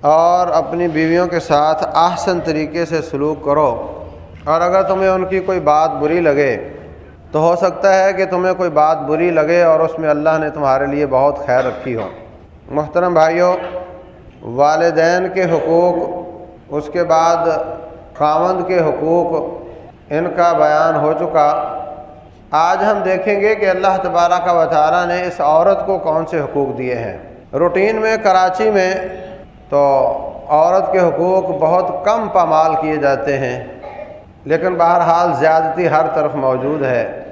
اور اپنی بیویوں کے ساتھ احسن طریقے سے سلوک کرو۔ اور اگر تمہیں ان کی کوئی بات بری لگے، تو ہو سکتا ہے کہ تمہیں کوئی بات بری لگے اور اس میں اللہ نے تمہارے لیے بہت خیر رکھی ہو۔ محترم بھائیوں، والدین کے حقوق، اس کے بعد خامند کے حقوق، ان کا بیان ہو چکا۔ آج ہم دیکھیں گے کہ اللہ تبارہ کا وطالعہ نے اس عورت کو کون سے حقوق دیے ہیں۔ روٹین میں، کراچی میں تو عورت کے حقوق بہت کم پامال کیے جاتے ہیں، لیکن بہرحال زیادتی ہر طرف موجود ہے۔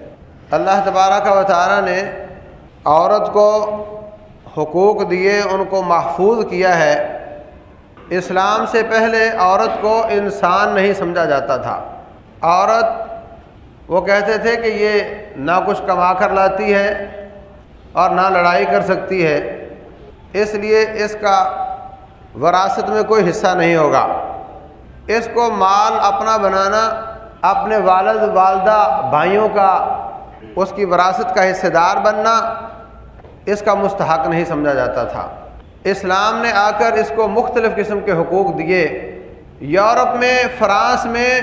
اللہ تبارہ کا وطالعہ نے عورت کو حقوق دیے، ان کو محفوظ کیا ہے۔ اسلام سے پہلے عورت کو انسان نہیں سمجھا جاتا تھا۔ عورت، وہ کہتے تھے کہ یہ نہ کچھ کما کر لاتی ہے اور نہ لڑائی کر سکتی ہے۔ اس لیے اس کا وراثت میں کوئی حصہ نہیں ہوگا۔ اس کو مال اپنا بنانا، اپنے والد، والدہ، بھائیوں کا، اس کی وراثت کا حصہ دار بننا، اس کا مستحق نہیں سمجھا جاتا تھا۔ اسلام نے آ کر اس کو مختلف قسم کے حقوق دیے۔ یورپ میں، فرانس میں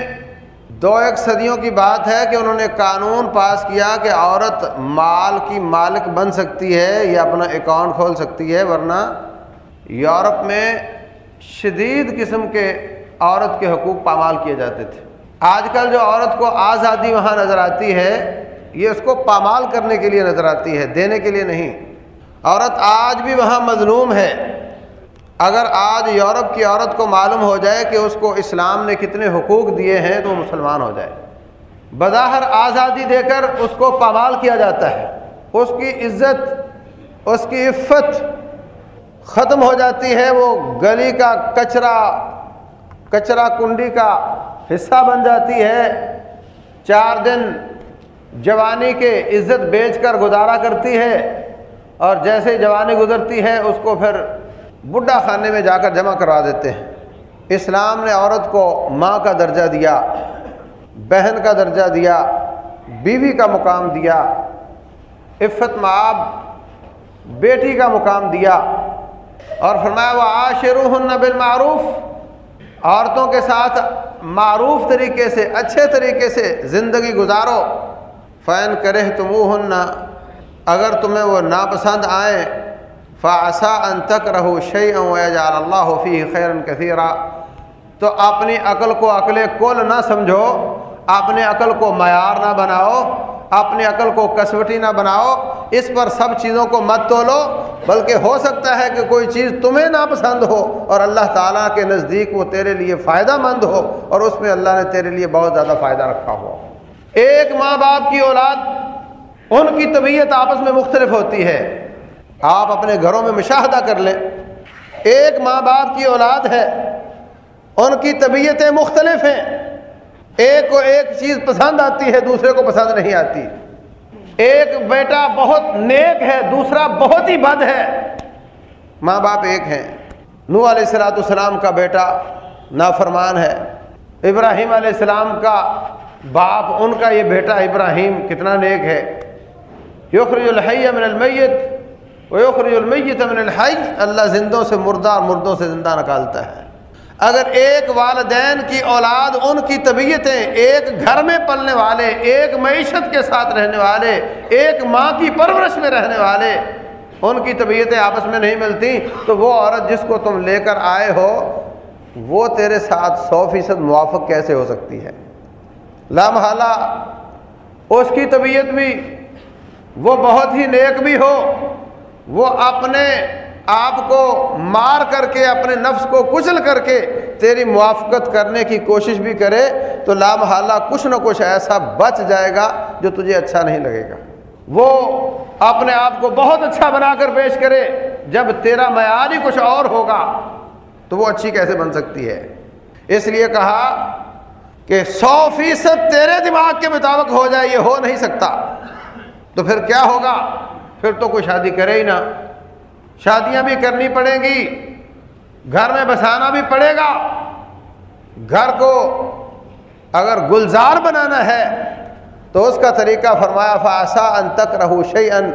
دو ایک صدیوں کی بات ہے کہ انہوں نے قانون پاس کیا کہ عورت مال کی مالک بن سکتی ہے یا اپنا اکاؤنٹ کھول سکتی ہے، ورنہ یورپ میں شدید قسم کے عورت کے حقوق پامال کیے جاتے تھے۔ آج کل جو عورت کو آزادی وہاں نظر آتی ہے، یہ اس کو پامال کرنے کے لیے نظر آتی ہے، دینے کے لیے نہیں۔ عورت آج بھی وہاں مظلوم ہے۔ اگر آج یورپ کی عورت کو معلوم ہو جائے کہ اس کو اسلام نے کتنے حقوق دیے ہیں، تو وہ مسلمان ہو جائے۔ بظاہر آزادی دے کر اس کو پامال کیا جاتا ہے۔ اس کی عزت، اس کی عفت ختم ہو جاتی ہے، وہ گلی کا کچرا کچرا کنڈی کا حصہ بن جاتی ہے۔ چار دن جوانی کے عزت بیچ کر گزارا کرتی ہے اور جیسے جوانی گزرتی ہے، اس کو پھر بڈھا خانے میں جا کر جمع کروا دیتے ہیں۔ اسلام نے عورت کو ماں کا درجہ دیا، بہن کا درجہ دیا، بیوی کا مقام دیا، عفت معاب بیٹی کا مقام دیا۔ اور فرمایا وہ آشرو ہن بالمعروف. عورتوں کے ساتھ معروف طریقے سے، اچھے طریقے سے زندگی گزارو۔ فین کرے تم اگر تمہیں وہ ناپسند آئیں فاسا ان تک رہو شعی جار اللہ فی خیرن کثیرہ تو اپنی عقل کو عقل کل نہ سمجھو اپنے عقل کو معیار نہ بناؤ۔ اپنی عقل کو کسوٹی نہ بناؤ، اس پر سب چیزوں کو مت تولو، بلکہ ہو سکتا ہے کہ کوئی چیز تمہیں ناپسند ہو اور اللہ تعالیٰ کے نزدیک وہ تیرے لیے فائدہ مند ہو اور اس میں اللہ نے تیرے لیے بہت زیادہ فائدہ رکھا ہو ایک ماں باپ کی اولاد، ان کی طبیعت آپس میں مختلف ہوتی ہے۔ آپ اپنے گھروں میں مشاہدہ کر لیں۔ ایک ماں باپ کی اولاد ہے، ان کی طبیعتیں مختلف ہیں۔ ایک کو ایک چیز پسند آتی ہے، دوسرے کو پسند نہیں آتی۔ ایک بیٹا بہت نیک ہے، دوسرا بہت ہی بد ہے۔ ماں باپ ایک ہیں۔ نو علیہ السلاۃ السلام کا بیٹا نافرمان ہے۔ ابراہیم علیہ السلام کا باپ، ان کا یہ بیٹا ابراہیم کتنا نیک ہے۔ یخرج الحی من المیت ویخرج المیت من الحی۔ اللہ زندوں سے مردہ اور مردوں سے زندہ نکالتا ہے۔ اگر ایک والدین کی اولاد ان کی طبیعتیں ایک گھر میں پلنے والے، ایک معیشت کے ساتھ رہنے والے، ایک ماں کی پرورش میں رہنے والے، ان کی طبیعتیں آپس میں نہیں ملتی، تو وہ عورت جس کو تم لے کر آئے ہو، وہ تیرے ساتھ سو فیصد موافق کیسے ہو سکتی ہے؟ لامحالہ اس کی طبیعت بھی، وہ بہت ہی نیک بھی ہو، وہ اپنے آپ کو مار کر کے، اپنے نفس کو کچل کر کے تیری موافقت کرنے کی کوشش بھی کرے تو لامحالہ کچھ نہ کچھ ایسا بچ جائے گا جو تجھے اچھا نہیں لگے گا۔ وہ اپنے آپ کو بہت اچھا بنا کر پیش کرے۔ جب تیرا معیار ہی کچھ اور ہوگا تو وہ اچھی کیسے بن سکتی ہے؟ اس لیے کہا کہ سو فیصد تیرے دماغ کے مطابق ہو جائے، یہ ہو نہیں سکتا۔ تو پھر کیا ہوگا؟ پھر تو کوئی شادی کرے ہی نہ۔ شادیاں بھی کرنی پڑیں گی، گھر میں بسانا بھی پڑے گا۔ گھر کو اگر گلزار بنانا ہے، تو اس کا طریقہ فرمایا فاسا ان تک رہو شعی ان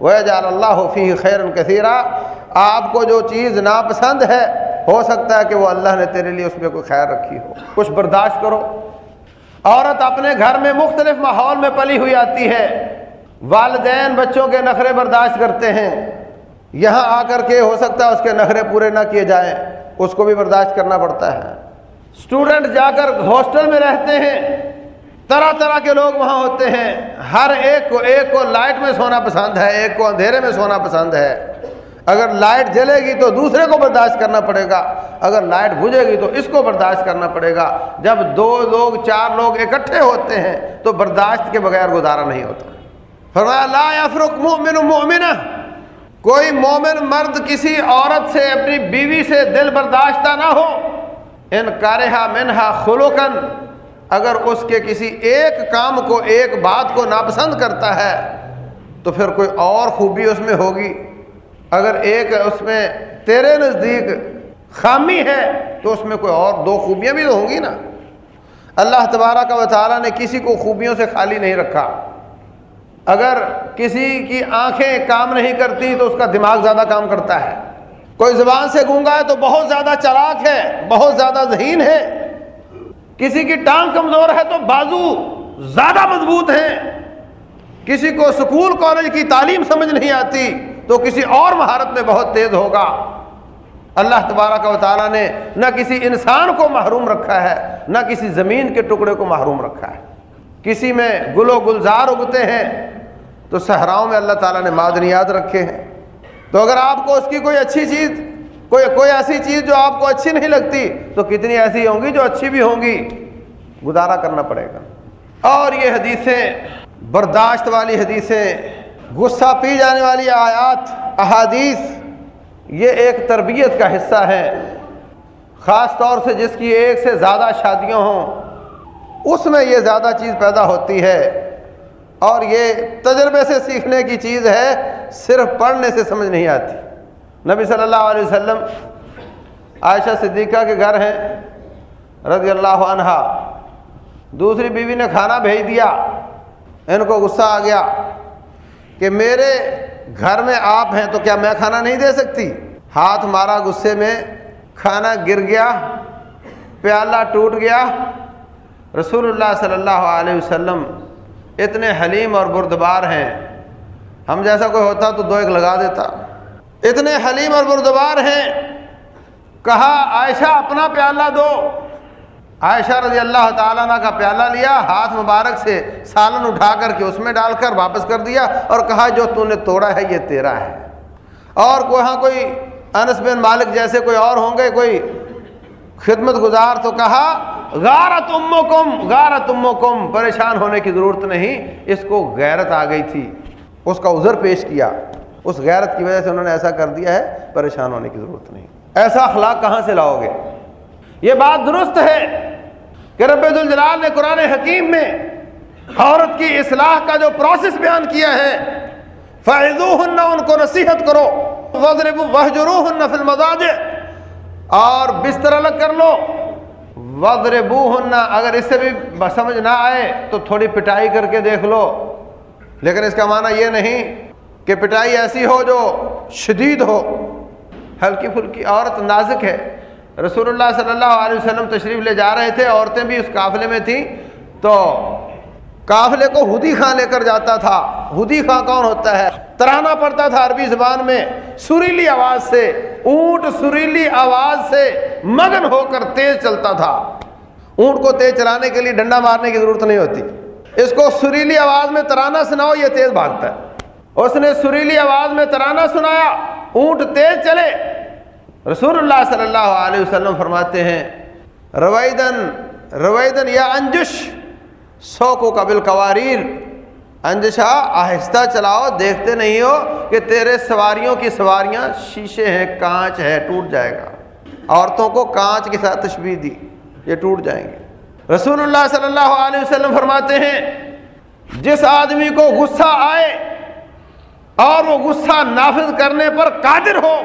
وہ جال اللہ فی خیر کثیرہ آپ کو جو چیز ناپسند ہے، ہو سکتا ہے کہ وہ اللہ نے تیرے لیے اس میں کوئی خیر رکھی ہو۔ کچھ برداشت کرو۔ عورت اپنے گھر میں مختلف ماحول میں پلی ہوئی آتی ہے۔ والدین بچوں کے نخرے برداشت کرتے ہیں۔ یہاں آ کر کے ہو سکتا ہے اس کے نخرے پورے نہ کیے جائیں، اس کو بھی برداشت کرنا پڑتا ہے۔ اسٹوڈنٹ جا کر ہاسٹل میں رہتے ہیں، طرح طرح کے لوگ وہاں ہوتے ہیں۔ ہر ایک کو ایک کو لائٹ میں سونا پسند ہے، ایک کو اندھیرے میں سونا پسند ہے۔ اگر لائٹ جلے گی تو دوسرے کو برداشت کرنا پڑے گا۔ اگر لائٹ بجھے گی تو اس کو برداشت کرنا پڑے گا۔ جب دو لوگ، چار لوگ اکٹھے ہوتے ہیں تو برداشت کے بغیر گزارا نہیں ہوتا۔ فرمایا، لا یفرق مؤمن مؤمنہ کوئی مومن مرد کسی عورت سے اپنی بیوی سے دل برداشتہ نہ ہو، ان کارہا منہا خلوکن اگر اس کے کسی ایک کام کو، ایک بات کو ناپسند کرتا ہے، تو پھر کوئی اور خوبی اس میں ہوگی۔ اگر ایک اس میں تیرے نزدیک خامی ہے، تو اس میں کوئی اور دو خوبیاں بھی تو ہوں گی نا۔ اللہ تبارہ کا وطالعہ نے کسی کو خوبیوں سے خالی نہیں رکھا۔ اگر کسی کی آنکھیں کام نہیں کرتی تو اس کا دماغ زیادہ کام کرتا ہے۔ کوئی زبان سے گونگا ہے تو بہت زیادہ چلاک ہے، بہت زیادہ ذہین ہے۔ کسی کی ٹانگ کمزور ہے تو بازو زیادہ مضبوط ہیں۔ کسی کو سکول، کالج کی تعلیم سمجھ نہیں آتی تو کسی اور مہارت میں بہت تیز ہوگا۔ اللہ تبارہ کا تعالیٰ نے نہ کسی انسان کو محروم رکھا ہے، نہ کسی زمین کے ٹکڑے کو محروم رکھا ہے۔ کسی میں گل و گلزار اگتے ہیں، تو صحراؤں میں اللہ تعالیٰ نے معدنیات رکھے ہیں۔ تو اگر آپ کو اس کی کوئی اچھی چیز، کوئی کوئی ایسی چیز جو آپ کو اچھی نہیں لگتی، تو کتنی ایسی ہوں گی جو اچھی بھی ہوں گی؟ گزارا کرنا پڑے گا۔ اور یہ حدیثیں، برداشت والی حدیثیں، غصہ پی جانے والی آیات، احادیث، یہ ایک تربیت کا حصہ ہے۔ خاص طور سے جس کی ایک سے زیادہ شادیاں ہوں اس میں یہ زیادہ چیز پیدا ہوتی ہے۔ اور یہ تجربے سے سیکھنے کی چیز ہے، صرف پڑھنے سے سمجھ نہیں آتی۔ نبی صلی اللہ علیہ وسلم، عائشہ صدیقہ کے گھر ہیں، رضی اللہ عنہ دوسری بیوی نے کھانا بھیج دیا، ان کو غصہ آ گیا کہ میرے گھر میں آپ ہیں تو کیا میں کھانا نہیں دے سکتی؟ ہاتھ مارا غصے میں، کھانا گر گیا، پیالہ ٹوٹ گیا رسول اللہ صلی اللہ علیہ وسلم اتنے حلیم اور بردبار ہیں۔ ہم جیسا کوئی ہوتا تو دو ایک لگا دیتا۔ اتنے حلیم اور بردبار ہیں۔ کہا، عائشہ، اپنا پیالہ دو۔ عائشہ رضی اللہ تعالیٰ کا پیالہ لیا، ہاتھ مبارک سے سالن اٹھا کر کے اس میں ڈال کر واپس کر دیا اور کہا، جو تو نے توڑا ہے، یہ تیرا ہے۔ اور وہاں کوئی انس بن مالک جیسے کوئی اور ہوں گے، کوئی خدمت گزار تو کہا غارت امو کم غارت امو کم پریشان ہونے کی ضرورت نہیں۔ اس کو غیرت آ گئی تھی۔ اس کا عذر پیش کیا۔ اس غیرت کی وجہ سے انہوں نے ایسا کر دیا ہے، پریشان ہونے کی ضرورت نہیں۔ ایسا اخلاق کہاں سے لاؤ گے؟ یہ بات درست ہے کہ رب الجلال نے قرآن حکیم میں عورت کی اصلاح کا جو پروسیس بیان کیا ہے فائدو ان کو نصیحت کرو۔ فی المزاج اور بستر الگ کر لو۔ وضربو اگر اس سے بھی سمجھ نہ آئے تو تھوڑی پٹائی کر کے دیکھ لو۔ لیکن اس کا معنی یہ نہیں کہ پٹائی ایسی ہو جو شدید ہو۔ ہلکی پھلکی، عورت نازک ہے۔ رسول اللہ صلی اللہ علیہ وسلم تشریف لے جا رہے تھے، عورتیں بھی اس قافلے میں تھیں۔ تو قافلے کو ہدی خاں لے کر جاتا تھا۔ ہدی خاں کون ہوتا ہے؟ ترانا پڑتا تھا عربی زبان میں۔ سریلی آواز سے، اونٹ سریلی آواز سے مگن ہو کر تیز چلتا تھا۔ اونٹ کو تیز چلانے کے لیے ڈنڈا مارنے کی ضرورت نہیں ہوتی۔ اس کو سریلی آواز میں ترانا سناؤ، یہ تیز بھاگتا ہے۔ اس نے سریلی آواز میں ترانہ سنایا، اونٹ تیز چلے۔ رسول اللہ صلی اللہ علیہ وسلم فرماتے ہیں، رویدن رویدن یا انجش۔ سو کو قبل قواریر انجشا آہستہ چلاؤ، دیکھتے نہیں ہو کہ تیرے سواریوں کی سواریاں شیشے ہیں، کانچ ہے، ٹوٹ جائے گا۔ عورتوں کو کانچ کے ساتھ تشبیح دی، یہ ٹوٹ جائیں گے۔ رسول اللہ صلی اللہ علیہ وسلم فرماتے ہیں، جس آدمی کو غصہ آئے اور وہ غصہ نافذ کرنے پر قادر ہو،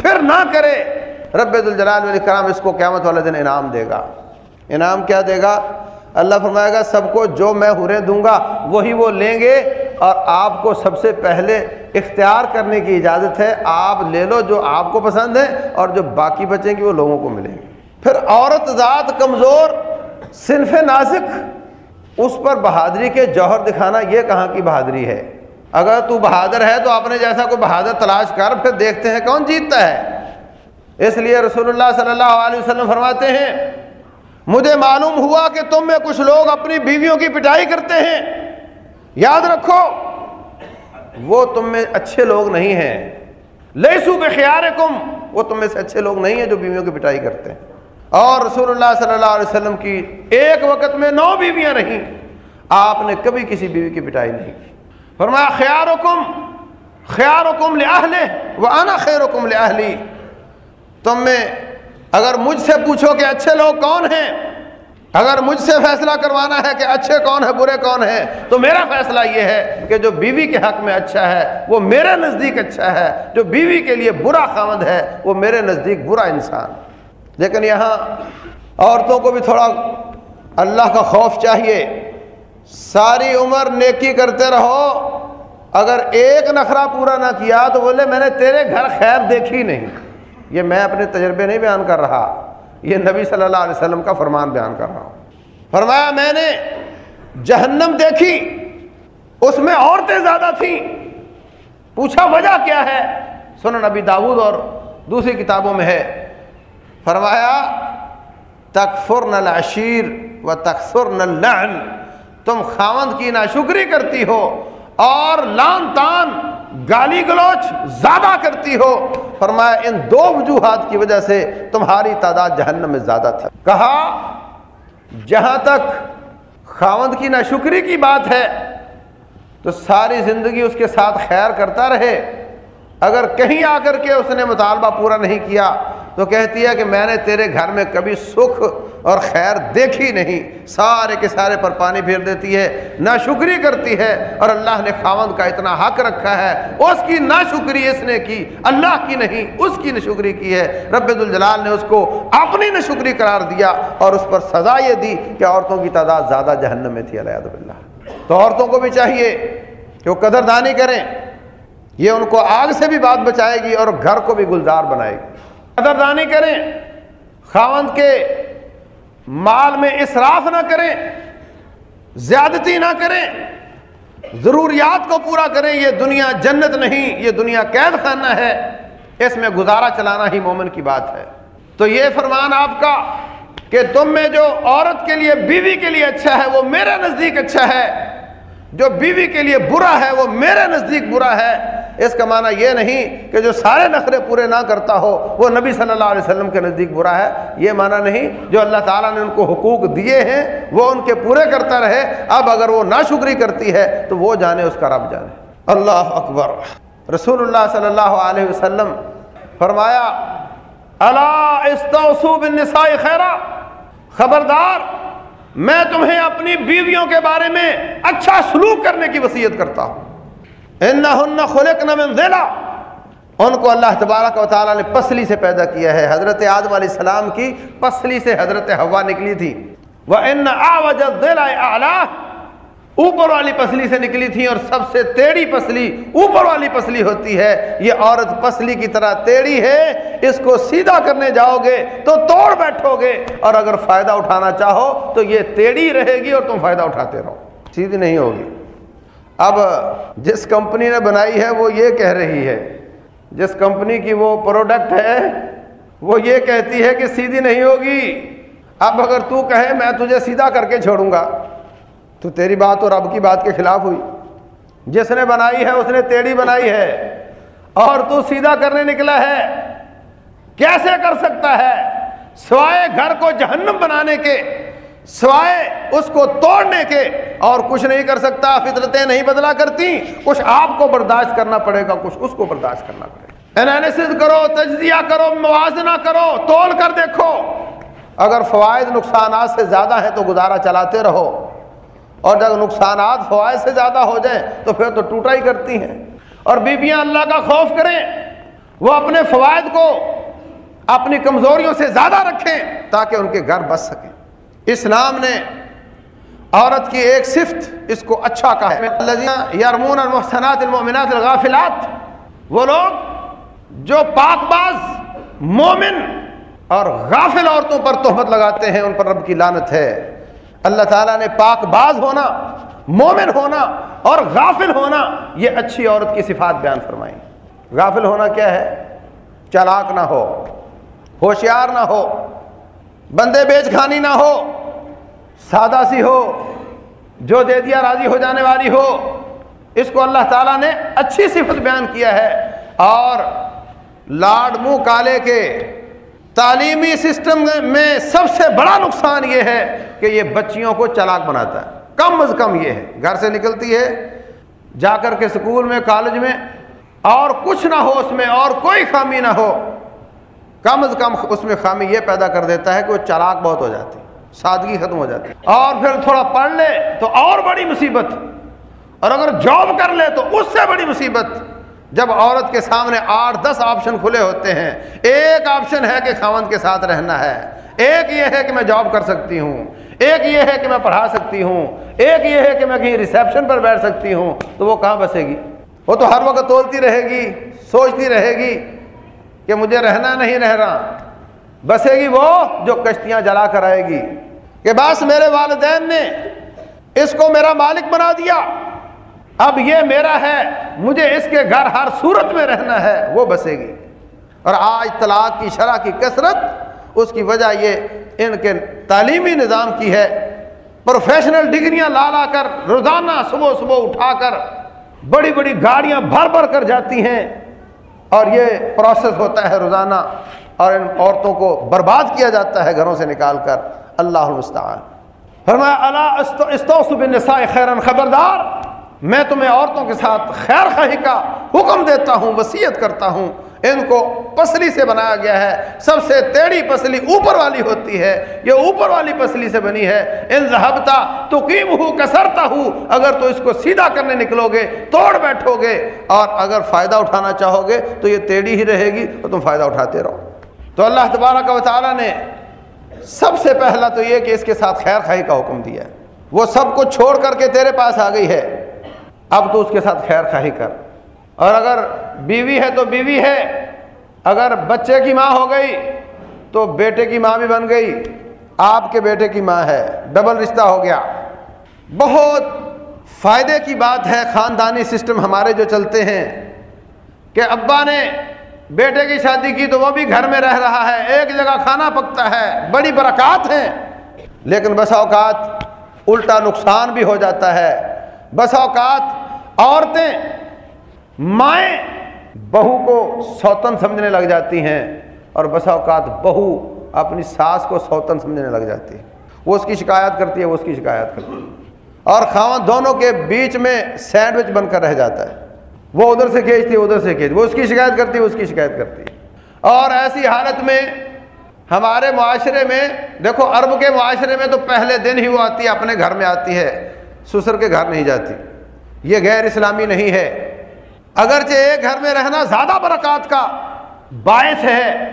پھر نہ کرے، رب الجلال علیہ کرام اس کو قیامت والے دن انعام دے گا۔ انعام کیا دے گا؟ اللہ فرمائے گا، سب کو جو میں ہرے دوں گا، وہی وہ لیں گے۔ اور آپ کو سب سے پہلے اختیار کرنے کی اجازت ہے، آپ لے لو جو آپ کو پسند ہے اور جو باقی بچیں گی وہ لوگوں کو ملیں گے پھر عورت ذات کمزور، صنف نازک، اس پر بہادری کے جوہر دکھانا یہ کہاں کی بہادری ہے؟ اگر تو بہادر ہے تو اپنے جیسا کوئی بہادر تلاش کر، پھر دیکھتے ہیں کون جیتتا ہے۔ اس لیے رسول اللہ صلی اللہ علیہ وسلم فرماتے ہیں مجھے معلوم ہوا کہ تم میں کچھ لوگ اپنی بیویوں کی پٹائی کرتے ہیں۔ یاد رکھو، وہ تم میں اچھے لوگ نہیں ہیں۔ لسو کے خیال کم وہ تم میں سے اچھے لوگ نہیں ہیں جو بیویوں کی پٹائی کرتے ہیں۔ اور رسول اللہ صلی اللہ علیہ وسلم کی ایک وقت میں نو بیویاں رہیں۔ آپ نے کبھی کسی بیوی کی پٹائی نہیں کی۔ فرمایا خیال حکم خیال حکم لے وہ آنا خیر حکم لے تم میں اگر مجھ سے پوچھو کہ اچھے لوگ کون ہیں، اگر مجھ سے فیصلہ کروانا ہے کہ اچھے کون ہیں، برے کون ہیں، تو میرا فیصلہ یہ ہے کہ جو بیوی کے حق میں اچھا ہے، وہ میرے نزدیک اچھا ہے، جو بیوی کے لیے برا خامد ہے، وہ میرے نزدیک برا انسان۔ لیکن یہاں عورتوں کو بھی تھوڑا اللہ کا خوف چاہیے۔ ساری عمر نیکی کرتے رہو۔ اگر ایک نخرہ پورا نہ کیا تو بولے، میں نے تیرے گھر خیر دیکھی نہیں۔ یہ میں اپنے تجربے نہیں بیان کر رہا، یہ نبی صلی اللہ علیہ وسلم کا فرمان بیان کر رہا ہوں۔ فرمایا میں نے جہنم دیکھی، اس میں عورتیں زیادہ تھیں۔ پوچھا وجہ کیا ہے؟ سنن نبی داود اور دوسری کتابوں میں ہے۔ فرمایا تکفر نل عشیر و تکفر نل تم خاوند کی ناشکری کرتی ہو اور لان تان گالی گلوچ زیادہ کرتی ہو۔ فرمایا، ان دو وجوہات کی وجہ سے تمہاری تعداد جہنم میں زیادہ تھا کہا، جہاں تک خاوند کی ناشکری کی بات ہے، تو ساری زندگی اس کے ساتھ خیر کرتا رہے۔ اگر کہیں آ کر کے اس نے مطالبہ پورا نہیں کیا تو کہتی ہے کہ میں نے تیرے گھر میں کبھی سکھ اور خیر دیکھی نہیں۔ سارے کے سارے پر پانی پھیر دیتی ہے نہ شکری کرتی ہے اور اللہ نے خاوند کا اتنا حق رکھا ہے۔ اس کی ناشکری اس نے کی، اللہ کی نہیں، اس کی نشکری کی ہے۔ رب الجلال نے اس کو اپنی نشکری قرار دیا اور اس پر سزا یہ دی کہ عورتوں کی تعداد زیادہ جہنم میں تھی، علیہ اللہ تو عورتوں کو بھی چاہیے کہ وہ قدردانی کریں۔ یہ ان کو آگ سے بھی بات بچائے گی اور گھر کو بھی گلزار بنائے گی۔ قدردانی کریں، خاوند کے مال میں اسراف نہ کریں، زیادتی نہ کریں، ضروریات کو پورا کریں، یہ دنیا جنت نہیں، یہ دنیا قید خانہ ہے، اس میں گزارا چلانا ہی مومن کی بات ہے۔ تو یہ فرمان آپ کا کہ تم میں جو عورت کے لیے، بیوی کے لیے اچھا ہے، وہ میرے نزدیک اچھا ہے جو بیوی کے لیے برا ہے، وہ میرے نزدیک برا ہے۔ اس کا معنی یہ نہیں کہ جو سارے نخرے پورے نہ کرتا ہو، وہ نبی صلی اللہ علیہ وسلم کے نزدیک برا ہے۔ یہ معنی نہیں، جو اللہ تعالیٰ نے ان کو حقوق دیے ہیں، وہ ان کے پورے کرتا رہے۔ اب اگر وہ ناشکری کرتی ہے، تو وہ جانے اس کا رب جانے۔ اللہ اکبر۔ رسول اللہ صلی اللہ علیہ وسلم فرمایا اللہ خیرہ خبردار میں تمہیں اپنی بیویوں کے بارے میں اچھا سلوک کرنے کی وصیت کرتا ہوں۔ ان کو اللہ تبارک و تعالیٰ نے پسلی سے پیدا کیا ہے۔ حضرت آدم علیہ السلام کی پسلی سے حضرت ہوا نکلی تھی۔ وہ ان اوپر والی پسلی سے نکلی تھی اور سب سے ٹیڑھی پسلی اوپر والی پسلی ہوتی ہے۔ یہ عورت پسلی کی طرح ٹیڑھی ہے، اس کو سیدھا کرنے جاؤ گے تو توڑ بیٹھو گے۔ اور اگر فائدہ اٹھانا چاہو تو یہ ٹیڑھی رہے گی اور تم فائدہ اٹھاتے رہو۔ سیدھی نہیں ہوگی۔ اب جس کمپنی نے بنائی ہے وہ یہ کہہ رہی ہے۔ جس کمپنی کی وہ پروڈکٹ ہے، وہ یہ کہتی ہے کہ سیدھی نہیں ہوگی۔ اب اگر تو کہے، میں تجھے سیدھا کر کے چھوڑوں گا۔ تو تیری بات اور اب کی بات کے خلاف ہوئی۔ جس نے بنائی ہے، اس نے تیڑی بنائی ہے۔ اور تو سیدھا کرنے نکلا ہے۔ کیسے کر سکتا ہے؟ سوائے گھر کو جہنم بنانے کے، سوائے اس کو توڑنے کے۔ اور کچھ نہیں کر سکتا، فطرتیں نہیں بدلا کرتی۔ کچھ آپ کو برداشت کرنا پڑے گا، کچھ اس کو برداشت کرنا پڑے گا۔ انالیسز کرو، تجزیہ کرو، موازنہ کرو، تول کر دیکھو۔ اگر فوائد نقصانات سے زیادہ ہیں تو گزارا چلاتے رہو۔ اور جب نقصانات فوائد سے زیادہ ہو جائیں تو پھر تو ٹوٹا ہی کرتی ہیں۔ اور بیویاں اللہ کا خوف کریں، وہ اپنے فوائد کو اپنی کمزوریوں سے زیادہ رکھیں تاکہ ان کے گھر بچ سکیں۔ اسلام نے عورت کی ایک صفت اس کو اچھا کہا ہے۔ یارمون المحسنات المؤمنات الغافلات۔ وہ لوگ جو پاک باز مومن اور غافل عورتوں پر تہمت لگاتے ہیں، ان پر رب کی لانت ہے۔ اللہ تعالیٰ نے پاک باز ہونا، مومن ہونا اور غافل ہونا، یہ اچھی عورت کی صفات بیان فرمائی۔ غافل ہونا کیا ہے؟ چالاک نہ ہو، ہوشیار نہ ہو، بندے بیچ کھانی نہ ہو، سادہ سی ہو، جو دے دیا راضی ہو جانے والی ہو۔ اس کو اللہ تعالیٰ نے اچھی صفت بیان کیا ہے۔ اور لاڈ منہ کالے کے تعلیمی سسٹم میں سب سے بڑا نقصان یہ ہے کہ یہ بچیوں کو چلاک بناتا ہے۔ کم از کم یہ ہے۔ گھر سے نکلتی ہے، جا کر کے اسکول میں، کالج میں، اور کچھ نہ ہو اس میں، اور کوئی خامی نہ ہو، کم از کم اس میں خامی یہ پیدا کر دیتا ہے کہ وہ چلاک بہت ہو جاتی سادگی ختم ہو جاتی اور پھر تھوڑا پڑھ لے تو اور بڑی مصیبت۔ اور اگر جاب کر لے تو اس سے بڑی مصیبت۔ جب عورت کے سامنے آٹھ دس آپشن کھلے ہوتے ہیں، ایک آپشن ہے کہ خاوند کے ساتھ رہنا ہے۔ ایک یہ ہے کہ میں جاب کر سکتی ہوں۔ ایک یہ ہے کہ میں پڑھا سکتی ہوں۔ ایک یہ ہے کہ میں کہیں ریسیپشن پر بیٹھ سکتی ہوں۔ تو وہ کہاں بسے گی؟ وہ تو ہر وقت تولتی رہے گی، سوچتی رہے گی کہ مجھے رہنا نہیں رہ رہا۔ بسے گی وہ جو کشتیاں جلا کر آئے گی کہ بس میرے والدین نے اس کو میرا مالک بنا دیا۔ اب یہ میرا ہے، مجھے اس کے گھر ہر صورت میں رہنا ہے۔ وہ بسے گی۔ اور آج طلاق کی شرح کی کثرت، اس کی وجہ یہ ان کے تعلیمی نظام کی ہے۔ پروفیشنل ڈگریاں لا لا کر، روزانہ صبح صبح اٹھا کر، بڑی بڑی گاڑیاں بھر بھر کر جاتی ہیں۔ اور یہ پروسیس ہوتا ہے روزانہ۔ اور ان عورتوں کو برباد کیا جاتا ہے گھروں سے نکال کر۔ اللہ المستعان۔ فرمایا اللہ استوس بالنساء خیرن خبردار۔ میں تمہیں عورتوں کے ساتھ خیر خواہی کا حکم دیتا ہوں، وصیت کرتا ہوں۔ ان کو پسلی سے بنایا گیا ہے۔ سب سے ٹیڑھی پسلی اوپر والی ہوتی ہے۔ یہ اوپر والی پسلی سے بنی ہے۔ ان ذہبتا تو قیم ہوں کسرتا ہوں اگر تو اس کو سیدھا کرنے نکلو گے توڑ بیٹھو گے اور اگر فائدہ اٹھانا چاہو گے تو یہ ٹیڑھی ہی رہے گی تو تم فائدہ اٹھاتے رہو۔ تو اللہ تبارک و تعالیٰ نے سب سے پہلا تو یہ کہ اس کے ساتھ خیر خواہی کا حکم دیا ہے۔ وہ سب کو چھوڑ کر کے تیرے پاس آ گئی ہے۔ اب تو اس کے ساتھ خیر خواہی کر۔ اور اگر بیوی ہے تو بیوی ہے۔ اگر بچے کی ماں ہو گئی تو بیٹے کی ماں بھی بن گئی۔ آپ کے بیٹے کی ماں ہے۔ ڈبل رشتہ ہو گیا۔ بہت فائدے کی بات ہے خاندانی سسٹم ہمارے جو چلتے ہیں۔ کہ ابا نے بیٹے کی شادی کی تو وہ بھی گھر میں رہ رہا ہے۔ ایک جگہ کھانا پکتا ہے۔ بڑی برکات ہیں۔ لیکن بس اوقات الٹا نقصان بھی ہو جاتا ہے۔ بس اوقات عورتیں مائیں بہو کو سوتن سمجھنے لگ جاتی ہیں اور بس اوقات بہو اپنی ساس کو سوتن سمجھنے لگ جاتی ہے وہ اس کی شکایت کرتی ہے، وہ اس کی شکایت کرتی ہے۔ اور خاون دونوں کے بیچ میں سینڈوچ بن کر رہ جاتا ہے۔ وہ ادھر سے کھینچتی ہے، ادھر سے کھینچ وہ اس کی شکایت کرتی ہے اس کی شکایت کرتی ہے۔ اور ایسی حالت میں ہمارے معاشرے میں، دیکھو عرب کے معاشرے میں تو پہلے دن ہی وہ آتی ہے، اپنے گھر میں آتی ہے۔ سسر کے گھر نہیں جاتی۔ یہ غیر اسلامی نہیں ہے۔ اگرچہ ایک گھر میں رہنا زیادہ برکات کا باعث ہے،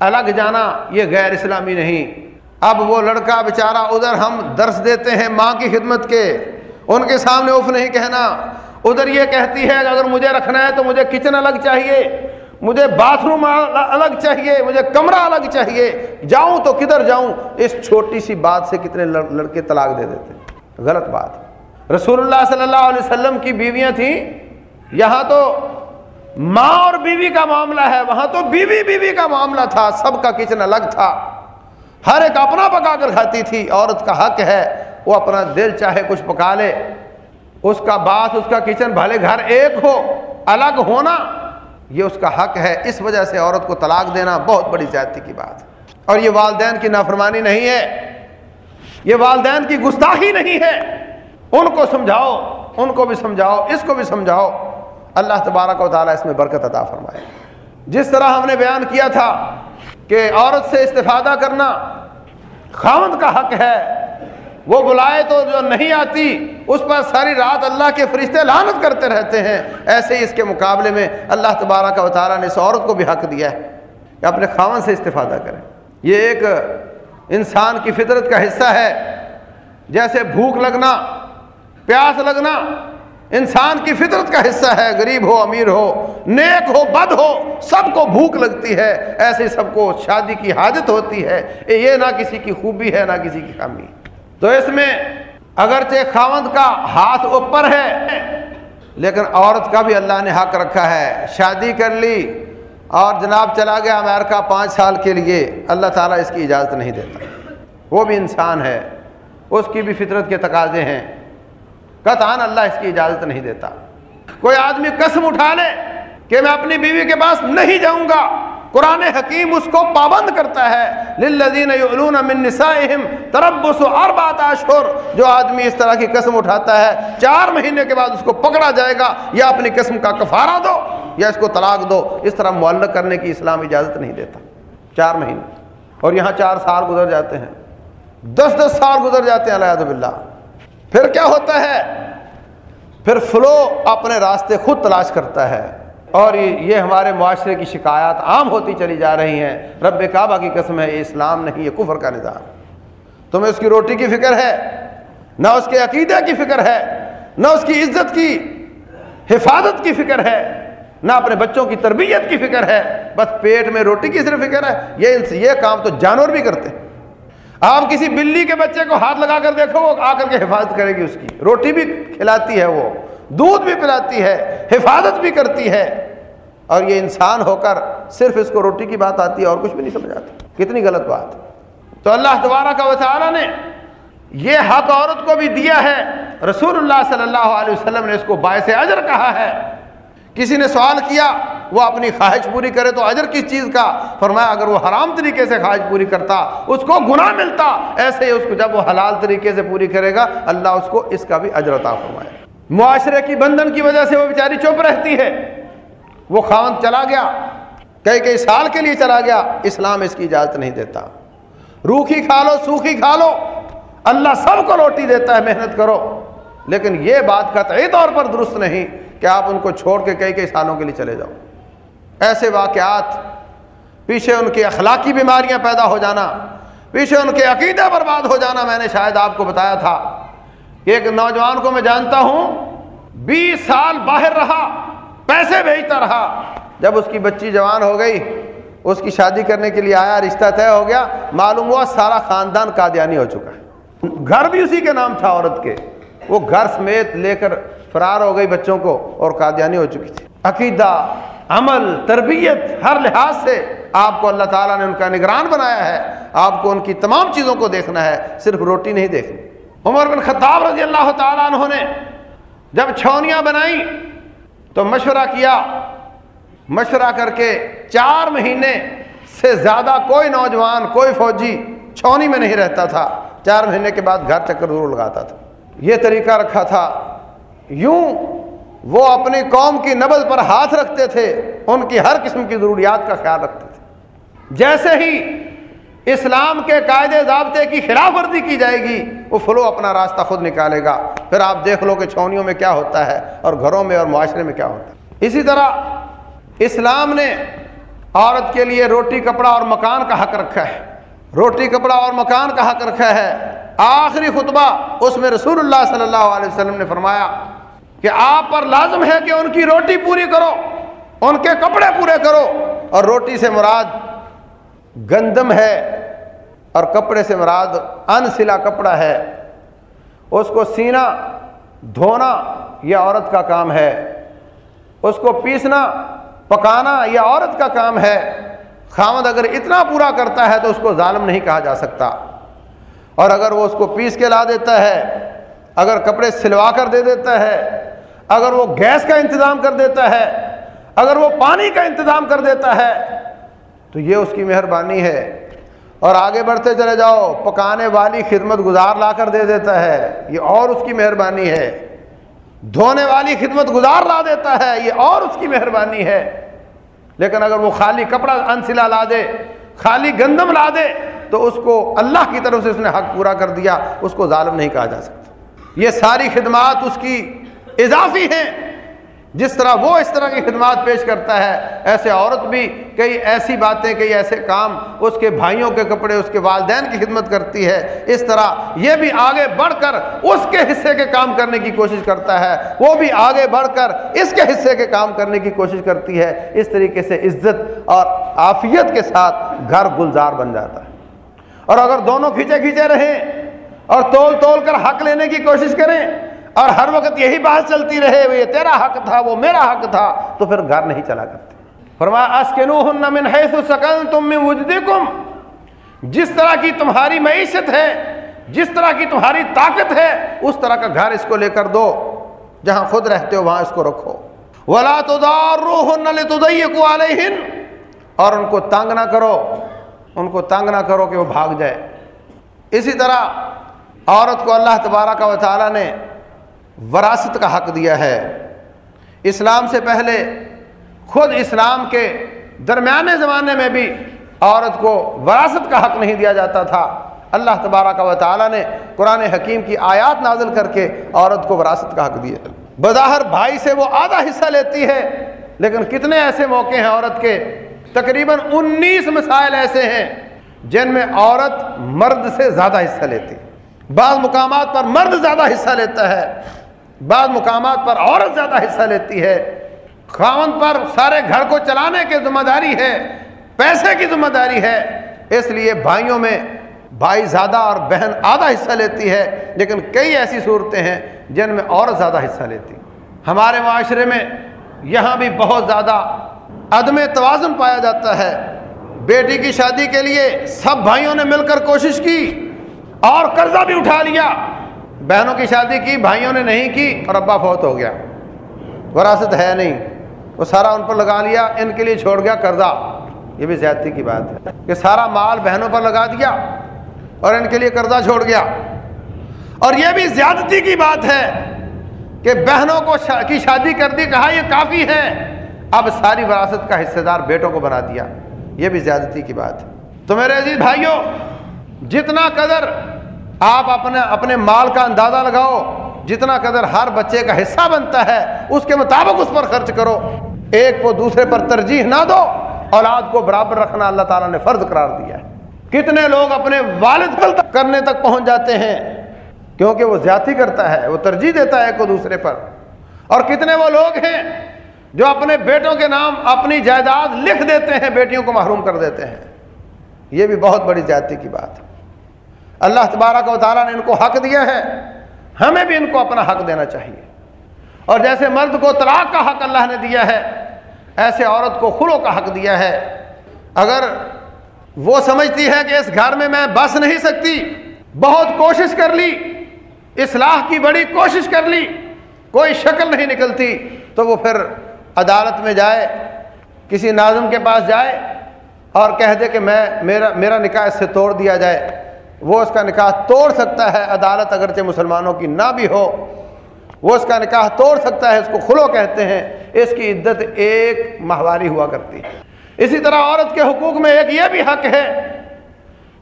الگ جانا یہ غیر اسلامی نہیں۔ اب وہ لڑکا بیچارہ ادھر ہم درس دیتے ہیں ماں کی خدمت کے۔ ان کے سامنے اف نہیں کہنا۔ ادھر یہ کہتی ہے کہ اگر مجھے رکھنا ہے تو مجھے کچن الگ چاہیے۔ مجھے باتھ روم الگ چاہیے، مجھے کمرہ الگ چاہیے۔ جاؤں تو کدھر جاؤں؟ اس چھوٹی سی بات سے کتنے لڑکے طلاق دے دیتے غلط بات۔ رسول اللہ صلی اللہ علیہ وسلم کی بیویاں تھیں، یہاں تو ماں اور بیوی کا معاملہ ہے، وہاں تو بیوی بیوی کا معاملہ تھا، سب کا کچن الگ تھا۔ ہر ایک اپنا پکا کر کھاتی تھی، عورت کا حق ہے، وہ اپنا دل چاہے کچھ پکا لے۔ اس کا باس، اس کا کچن، بھلے گھر ایک ہو، الگ ہونا، یہ اس کا حق ہے۔ اس وجہ سے عورت کو طلاق دینا بہت بڑی زیادتی کی بات۔ اور یہ والدین کی نافرمانی نہیں ہے۔ یہ والدین کی گستاخی نہیں ہے۔ ان کو سمجھاؤ، ان کو بھی سمجھاؤ، اس کو بھی سمجھاؤ۔ اللہ تبارک و تعالیٰ اس میں برکت عطا فرمائے۔ جس طرح ہم نے بیان کیا تھا کہ عورت سے استفادہ کرنا خامد کا حق ہے، وہ بلائے تو جو نہیں آتی، اس پر ساری رات اللہ کے فرشتے لانت کرتے رہتے ہیں۔ ایسے ہی اس کے مقابلے میں اللہ تبارہ کا وطالعہ نے اس عورت کو بھی حق دیا ہے کہ اپنے خاون سے استفادہ کریں یہ ایک انسان کی فطرت کا حصہ ہے۔ جیسے بھوک لگنا، پیاس لگنا انسان کی فطرت کا حصہ ہے۔ غریب ہو، امیر ہو، نیک ہو، بد ہو، سب کو بھوک لگتی ہے۔ ایسے سب کو شادی کی حاجت ہوتی ہے۔ یہ نہ کسی کی خوبی ہے، نہ کسی کی خامی۔ تو اس میں اگرچہ خاوند کا ہاتھ اوپر ہے، لیکن عورت کا بھی اللہ نے حق رکھا ہے۔ شادی کر لی اور جناب چلا گیا امریکہ پانچ سال کے لیے، اللہ تعالیٰ اس کی اجازت نہیں دیتا۔ وہ بھی انسان ہے، اس کی بھی فطرت کے تقاضے ہیں۔ قطعاً اللہ اس کی اجازت نہیں دیتا۔ کوئی آدمی قسم اٹھا لے کہ میں اپنی بیوی کے پاس نہیں جاؤں گا۔ قرآن حکیم اس کو پابند کرتا ہے۔ للذین یعلون من نسائہم تربص اربعۃ اشہر جو آدمی اس طرح کی قسم اٹھاتا ہے، چار مہینے کے بعد اس کو پکڑا جائے گا، یا اپنی قسم کا کفارہ دو۔ یا اس کو طلاق دو، اس طرح معلق کرنے کی اسلام اجازت نہیں دیتا۔ چار مہینے۔ اور یہاں چار سال گزر جاتے ہیں۔ دس دس سال گزر جاتے ہیں، علیہ باللہ۔ پھر کیا ہوتا ہے؟ پھر فلو اپنے راستے خود تلاش کرتا ہے۔ اور یہ ہمارے معاشرے کی شکایات عام ہوتی چلی جا رہی ہیں۔ رب کعبہ کی قسم ہے، یہ اسلام نہیں، یہ کفر کا نظام۔ تمہیں اس کی روٹی کی فکر ہے؟ نہ اس کے عقیدے کی فکر ہے، نہ اس کی عزت کی حفاظت کی فکر ہے۔ نہ اپنے بچوں کی تربیت کی فکر ہے، بس پیٹ میں روٹی کی صرف فکر ہے۔ یہ یہ کام تو جانور بھی کرتے ہیں۔ آپ کسی بلی کے بچے کو ہاتھ لگا کر دیکھو، وہ آ کر کے حفاظت کرے گی اس کی۔ روٹی بھی کھلاتی ہے وہ، دودھ بھی پلاتی ہے، حفاظت بھی کرتی ہے۔ اور یہ انسان ہو کر صرف اس کو روٹی کی بات آتی ہے، اور کچھ بھی نہیں سمجھ آتی کتنی غلط بات۔ تو اللہ دوبارہ کا وطالعہ نے یہ حق عورت کو بھی دیا ہے۔ رسول اللہ صلی اللہ علیہ وسلم نے اس کو باعث اجر کہا ہے۔ کسی نے سوال کیا، وہ اپنی خواہش پوری کرے تو اجر کس چیز کا؟ فرمایا، اگر وہ حرام طریقے سے خواہش پوری کرتا، اس کو گناہ ملتا، ایسے ہی اس کو جب وہ حلال طریقے سے پوری کرے گا، اللہ اس کو اس کا بھی اجر عطا فرمائے۔ معاشرے کی بندھن کی وجہ سے وہ بیچاری چپ رہتی ہے۔ وہ خان چلا گیا، کئی کئی سال کے لیے چلا گیا، اسلام اس کی اجازت نہیں دیتا۔ روکھی کھا لو، سوکھی کھا لو، اللہ سب کو روٹی دیتا ہے، محنت کرو۔ لیکن یہ بات قطعی طور پر درست نہیں۔ کہ آپ ان کو چھوڑ کے کئی کئی سالوں کے لیے چلے جاؤ۔ ایسے واقعات، پیچھے ان کی اخلاقی بیماریاں پیدا ہو جانا، پیچھے ان کے عقیدے برباد ہو جانا میں نے شاید آپ کو بتایا تھا۔ کہ ایک نوجوان کو میں جانتا ہوں، بیس سال باہر رہا، پیسے بھیجتا رہا۔ جب اس کی بچی جوان ہو گئی، اس کی شادی کرنے کے لیے آیا، رشتہ طے ہو گیا، معلوم ہوا سارا خاندان قادیانی ہو چکا ہے۔ گھر بھی اسی کے نام تھا، عورت کے۔ وہ گھر سمیت لے کر فرار ہو گئی بچوں کو اور قادیانی ہو چکی تھی۔ عقیدہ، عمل، تربیت ہر لحاظ سے آپ کو اللہ تعالیٰ نے ان کا نگران بنایا ہے۔ آپ کو ان کی تمام چیزوں کو دیکھنا ہے، صرف روٹی نہیں دیکھنی۔ عمر بن خطاب رضی اللہ تعالیٰ عنہ نے جب چھونیاں بنائی تو مشورہ کیا۔ مشورہ کر کے چار مہینے سے زیادہ کوئی نوجوان، کوئی فوجی چھونی میں نہیں رہتا تھا۔ چار مہینے کے بعد گھر چکر ضرور لگاتا تھا۔ یہ طریقہ رکھا تھا۔ یوں وہ اپنی قوم کی نبل پر ہاتھ رکھتے تھے، ان کی ہر قسم کی ضروریات کا خیال رکھتے تھے۔ جیسے ہی اسلام کے قاعدے ضابطے کی خلاف ورزی کی جائے گی، وہ فلو اپنا راستہ خود نکالے گا۔ پھر آپ دیکھ لو کہ چھونیوں میں کیا ہوتا ہے اور گھروں میں اور معاشرے میں کیا ہوتا ہے۔ اسی طرح اسلام نے عورت کے لیے روٹی، کپڑا اور مکان کا حق رکھا ہے۔ روٹی، کپڑا اور مکان کا حق رکھا ہے۔ آخری خطبہ اس میں رسول اللہ صلی اللہ علیہ وسلم نے فرمایا کہ آپ پر لازم ہے کہ ان کی روٹی پوری کرو، ان کے کپڑے پورے کرو، اور روٹی سے مراد گندم ہے، اور کپڑے سے مراد ان سلا کپڑا ہے۔ اس کو سینا، دھونا، یہ عورت کا کام ہے۔ اس کو پیسنا، پکانا، یہ عورت کا کام ہے۔ خامد اگر اتنا پورا کرتا ہے تو اس کو ظالم نہیں کہا جا سکتا۔ اور اگر وہ اس کو پیس کے لا دیتا ہے، اگر کپڑے سلوا کر دے دیتا ہے اگر وہ گیس کا انتظام کر دیتا ہے، اگر وہ پانی کا انتظام کر دیتا ہے، تو یہ اس کی مہربانی ہے۔ اور آگے بڑھتے چلے جاؤ، پکانے والی خدمت گزار لا کر دے دیتا ہے۔ یہ اور اس کی مہربانی ہے۔ دھونے والی خدمت گزار لا دیتا ہے۔ یہ اور اس کی مہربانی ہے۔ لیکن اگر وہ خالی کپڑا انسلا لا دے، خالی گندم لا دے، تو اس کو اللہ کی طرف سے اس نے حق پورا کر دیا۔ اس کو ظالم نہیں کہا جا سکتا۔ یہ ساری خدمات اس کی اضافی ہیں۔ جس طرح وہ اس طرح کی خدمات پیش کرتا ہے، ایسے عورت بھی کئی ایسی باتیں، کئی ایسے کام اس کے بھائیوں کے کپڑے، اس کے والدین کی خدمت کرتی ہے۔ اس طرح یہ بھی آگے بڑھ کر اس کے حصے کے کام کرنے کی کوشش کرتا ہے۔ وہ بھی آگے بڑھ کر اس کے حصے کے کام کرنے کی کوشش کرتی ہے۔ اس طریقے سے عزت اور عافیت کے ساتھ گھر گلزار بن جاتا ہے۔ اور اگر دونوں کھینچے کھینچے رہیں اور تول تول کر حق لینے کی کوشش کریں اور ہر وقت یہی بات چلتی رہے یہ تیرا حق تھا، وہ میرا حق تھا، تو پھر گھر نہیں چلا کرتے۔ فرمایا من حیث سکنتم من وجدکم۔ جس طرح کی تمہاری معیشت ہے، جس طرح کی تمہاری طاقت ہے، اس طرح کا گھر اس کو لے کر دو۔ جہاں خود رہتے ہو، وہاں اس کو رکھو۔ ولا تضاروهن لتضيقوا عليهن۔ اور ان کو تنگ نہ کرو، ان کو تنگ نہ کرو کہ وہ بھاگ جائے۔ اسی طرح عورت کو اللہ تبارک و تعالی نے وراثت کا حق دیا ہے۔ اسلام سے پہلے خود اسلام کے درمیانے زمانے میں بھی عورت کو وراثت کا حق نہیں دیا جاتا تھا۔ اللہ تبارہ کا تعالیٰ نے قرآن حکیم کی آیات نازل کر کے عورت کو وراثت کا حق دیا بظاہر بھائی سے وہ آدھا حصہ لیتی ہے، لیکن کتنے ایسے موقع ہیں عورت کے، تقریباً انیس مسائل ایسے ہیں جن میں عورت مرد سے زیادہ حصہ لیتی۔ بعض مقامات پر مرد زیادہ حصہ لیتا ہے۔ بعض مقامات پر عورت زیادہ حصہ لیتی ہے۔ خاون پر سارے گھر کو چلانے کی ذمہ داری ہے، پیسے کی ذمہ داری ہے۔ اس لیے بھائیوں میں بھائی زیادہ اور بہن آدھا حصہ لیتی ہے، لیکن کئی ایسی صورتیں ہیں جن میں عورت زیادہ حصہ لیتی۔ ہمارے معاشرے میں یہاں بھی بہت زیادہ عدم توازن پایا جاتا ہے۔ بیٹی کی شادی کے لیے سب بھائیوں نے مل کر کوشش کی اور قرضہ بھی اٹھا لیا۔ بہنوں کی شادی کی، بھائیوں نے نہیں کی اور ابا فوت ہو گیا۔ وراثت ہے نہیں۔ وہ سارا ان پر لگا لیا، ان کے لیے چھوڑ گیا، قرضہ۔ یہ بھی زیادتی کی بات ہے۔ کہ سارا مال بہنوں پر لگا دیا اور ان کے لیے قرضہ چھوڑ گیا۔ اور یہ بھی زیادتی کی بات ہے کہ بہنوں کو شا... کی شادی کر دی، کہا یہ کافی ہے۔ اب ساری وراثت کا حصے دار بیٹوں کو بنا دیا۔ یہ بھی زیادتی کی بات ہے۔ تو میرے عزیز بھائیوں، جتنا قدر آپ اپنے اپنے مال کا اندازہ لگاؤ، جتنا قدر ہر بچے کا حصہ بنتا ہے، اس کے مطابق اس پر خرچ کرو۔ ایک کو دوسرے پر ترجیح نہ دو، اولاد کو برابر رکھنا اللہ تعالیٰ نے فرض قرار دیا ہے۔ کتنے لوگ اپنے والد پر کرنے تک پہنچ جاتے ہیں، کیونکہ وہ زیادتی کرتا ہے، وہ ترجیح دیتا ہے ایک کو دوسرے پر۔ اور کتنے وہ لوگ ہیں جو اپنے بیٹوں کے نام اپنی جائیداد لکھ دیتے ہیں، بیٹیوں کو محروم کر دیتے ہیں۔ یہ بھی بہت بڑی زیادتی کی بات ہے۔ اللہ تبارک و تعالیٰ نے ان کو حق دیا ہے۔ ہمیں بھی ان کو اپنا حق دینا چاہیے۔ اور جیسے مرد کو طلاق کا حق اللہ نے دیا ہے، ایسے عورت کو خلو کا حق دیا ہے۔ اگر وہ سمجھتی ہے کہ اس گھر میں میں بس نہیں سکتی، بہت کوشش کر لی، اصلاح کی بڑی کوشش کر لی، کوئی شکل نہیں نکلتی، تو وہ پھر عدالت میں جائے، کسی ناظم کے پاس جائے اور کہہ دے کہ میں، میرا میرا نکاح اس سے توڑ دیا جائے۔ وہ اس کا نکاح توڑ سکتا ہے، عدالت اگرچہ مسلمانوں کی نہ بھی ہو، وہ اس کا نکاح توڑ سکتا ہے، اس کو خلو کہتے ہیں، اس کی عدت ایک ماہواری ہوا کرتی ہے۔ اسی طرح عورت کے حقوق میں ایک یہ بھی حق ہے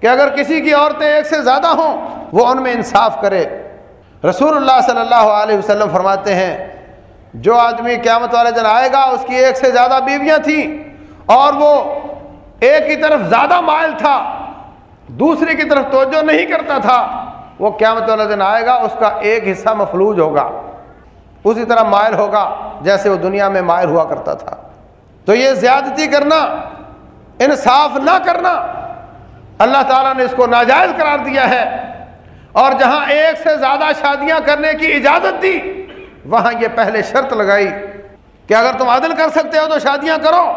کہ اگر کسی کی عورتیں ایک سے زیادہ ہوں، وہ ان میں انصاف کرے۔ رسول اللہ صلی اللہ علیہ وسلم فرماتے ہیں، جو آدمی قیامت والے دن آئے گا، اس کی ایک سے زیادہ بیویاں تھیں اور وہ ایک کی طرف زیادہ مائل تھا دوسرے کی طرف توجہ نہیں کرتا تھا، وہ قیامت والا دن آئے گا، اس کا ایک حصہ مفلوج ہوگا، اسی طرح مائل ہوگا، جیسے وہ دنیا میں مائل ہوا کرتا تھا۔ تو یہ زیادتی کرنا، انصاف نہ کرنا، اللہ تعالیٰ نے اس کو ناجائز قرار دیا ہے۔ اور جہاں ایک سے زیادہ شادیاں کرنے کی اجازت دی، وہاں یہ پہلے شرط لگائی کہ اگر تم عدل کر سکتے ہو تو شادیاں کرو۔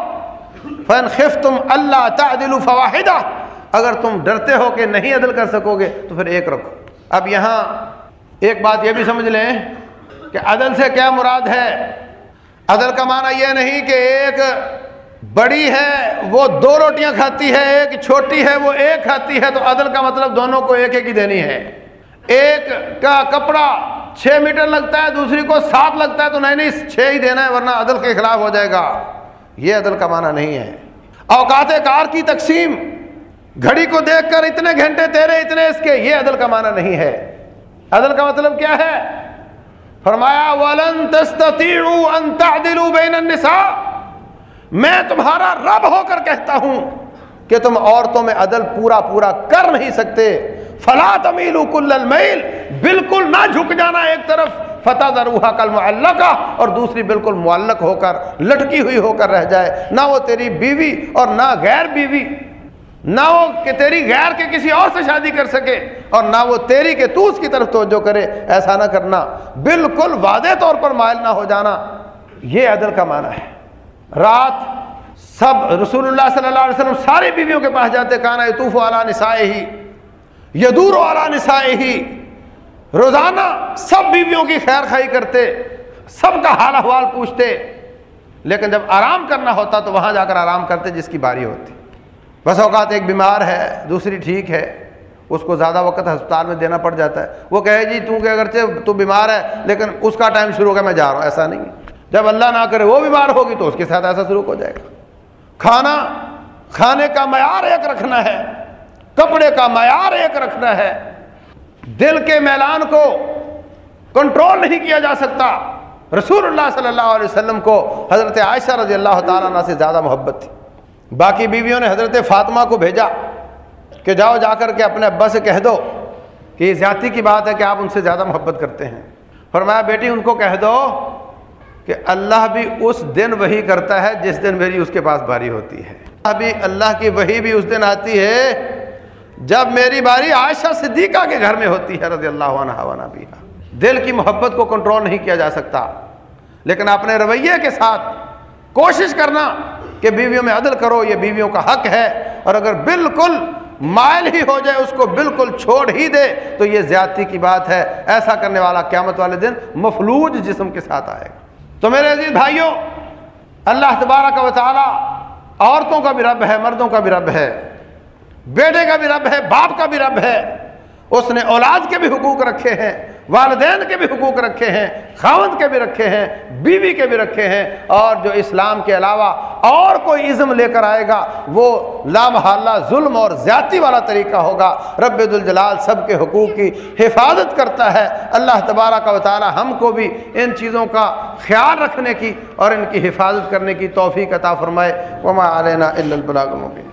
فن خف تم اللہ تعدل فواہدہ اگر تم ڈرتے ہو کہ نہیں عدل کر سکو گے، تو پھر ایک رکھو اب یہاں ایک بات یہ بھی سمجھ لیں کہ عدل سے کیا مراد ہے؟ عدل کا معنی یہ نہیں کہ ایک بڑی ہے، وہ دو روٹیاں کھاتی ہے، ایک چھوٹی ہے، وہ ایک کھاتی ہے، تو عدل کا مطلب دونوں کو ایک ایک ہی دینی ہے۔ ایک کا کپڑا چھ میٹر لگتا ہے، دوسری کو سات لگتا ہے، تو نہیں نہیں، چھ ہی دینا ہے، ورنہ عدل کے خلاف ہو جائے گا۔ یہ عدل کا معنی نہیں ہے۔ اوقات کار کی تقسیم گھڑی کو دیکھ کر اتنے گھنٹے تیرے اتنے اس کے، یہ عدل کا معنی نہیں ہے۔ عدل کا مطلب کیا ہے؟ فرمایا، ولن تستطيعوا ان تعدلوا بين النساء میں تمہارا رب ہو کر کہتا ہوں کہ تم عورتوں میں عدل پورا پورا کر نہیں سکتے۔ فلا تمیلوا کل المیل، بالکل نہ جھک جانا ایک طرف۔ فتح دروہا کل معلقہ اور دوسری بالکل معلق ہو کر، لٹکی ہوئی ہو کر رہ جائے۔ نہ وہ تیری بیوی اور نہ غیر بیوی۔ نہ وہ کہ تیری غیر کے کسی اور سے شادی کر سکے اور نہ وہ تیری کہ تو اس کی طرف توجہ کرے، ایسا نہ کرنا۔ بالکل واضح طور پر مائل نہ ہو جانا۔ یہ عدل کا معنی ہے۔ رات سب رسول اللہ صلی اللہ علیہ وسلم ساری بیویوں کے پاس جاتے، کانا یطوف والا نسائے ہی یدور والا نسائے ہی روزانہ سب بیویوں کی خیر خائی کرتے، سب کا حال احوال پوچھتے، لیکن جب آرام کرنا ہوتا تو وہاں جا کر آرام کرتے، جس کی باری ہوتی۔ بس اوقات ایک بیمار ہے، دوسری ٹھیک ہے، اس کو زیادہ وقت ہسپتال میں دینا پڑ جاتا ہے۔ وہ کہے جی تو کہ اگرچہ تو بیمار ہے، لیکن اس کا ٹائم شروع ہو گیا، میں جا رہا ہوں، ایسا نہیں جب اللہ نہ کرے، وہ بیمار ہوگی تو اس کے ساتھ ایسا شروع ہو جائے گا۔ کھانا، کھانے کا معیار ایک رکھنا ہے، کپڑے کا معیار ایک رکھنا ہے۔ دل کے میلان کو کنٹرول نہیں کیا جا سکتا۔ رسول اللہ صلی اللہ علیہ وسلم کو حضرت عائشہ رضی اللہ تعالیٰ عنہ سے زیادہ محبت تھی۔ باقی بیویوں نے حضرت فاطمہ کو بھیجا کہ جاؤ جا کر کے اپنے ابا سے کہہ دو کہ یہ زیادتی کی بات ہے کہ آپ ان سے زیادہ محبت کرتے ہیں۔ فرمایا، بیٹی، ان کو کہہ دو کہ اللہ بھی اس دن وہی کرتا ہے جس دن میری اس کے پاس باری ہوتی ہے۔ ابھی اللہ کی وہی بھی اس دن آتی ہے جب میری باری عائشہ صدیقہ کے گھر میں ہوتی ہے، رضی اللہ عنہ بھی دل کی محبت کو کنٹرول نہیں کیا جا سکتا، لیکن اپنے رویے کے ساتھ کوشش کرنا کہ بیویوں میں عدل کرو، یہ بیویوں کا حق ہے۔ اور اگر بالکل مائل ہی ہو جائے، اس کو بالکل چھوڑ ہی دے، تو یہ زیادتی کی بات ہے۔ ایسا کرنے والا قیامت والے دن مفلوج جسم کے ساتھ آئے گا۔ تو میرے عزیز بھائیوں، اللہ تبارہ کا وطالعہ عورتوں کا بھی رب ہے، مردوں کا بھی رب ہے، بیٹے کا بھی رب ہے، باپ کا بھی رب ہے۔ اس نے اولاد کے بھی حقوق رکھے ہیں، والدین کے بھی حقوق رکھے ہیں، خاوند کے بھی رکھے ہیں، بیوی کے بھی رکھے ہیں، اور جو اسلام کے علاوہ اور کوئی عزم لے کر آئے گا، وہ لامحالہ ظلم اور زیادتی والا طریقہ ہوگا۔ رب الجلال سب کے حقوق کی حفاظت کرتا ہے۔ اللہ تبارہ کا وطالعہ ہم کو بھی ان چیزوں کا خیال رکھنے کی اور ان کی حفاظت کرنے کی توفیق عطا فرمائے۔ وما علینا البلاغ المبین۔